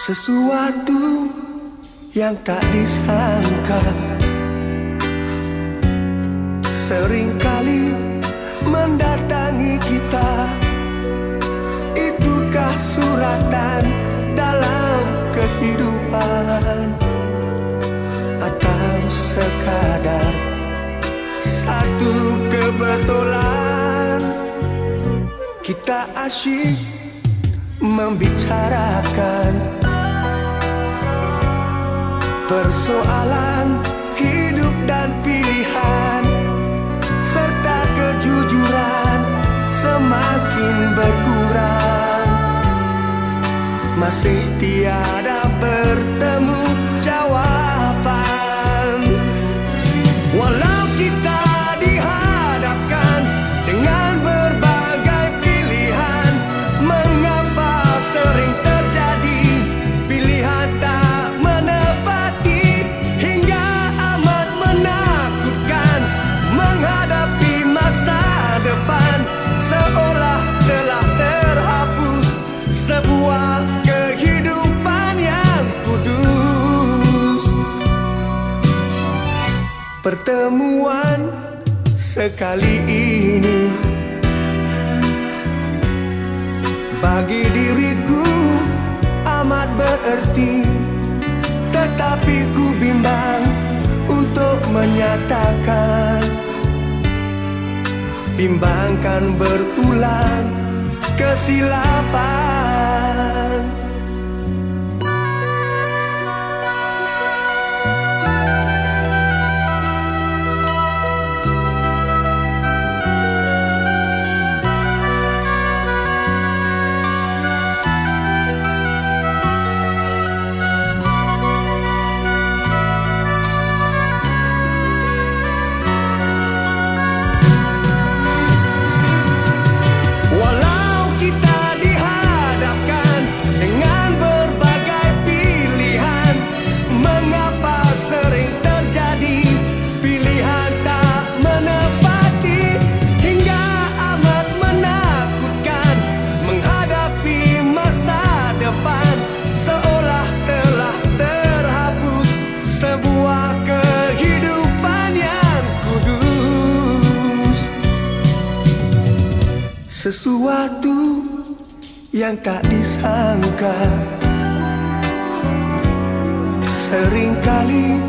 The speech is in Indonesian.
Sesuatu yang tak disangka. Seringkali mendatangi kita. Itukah suratan dalam kehidupan? Atau sekadar satu kebetulan? Kita asyik membicarakan Persoalan hidup dan pilihan Serta kejujuran semakin berkurang. Masih tiada Pertemuan sekali ini. Bagi diriku amat berarti Tetapi ku bimbang untuk menyatakan. Bimbangkan berulang kesilapan sesuatu yang tak disangka. Seringkali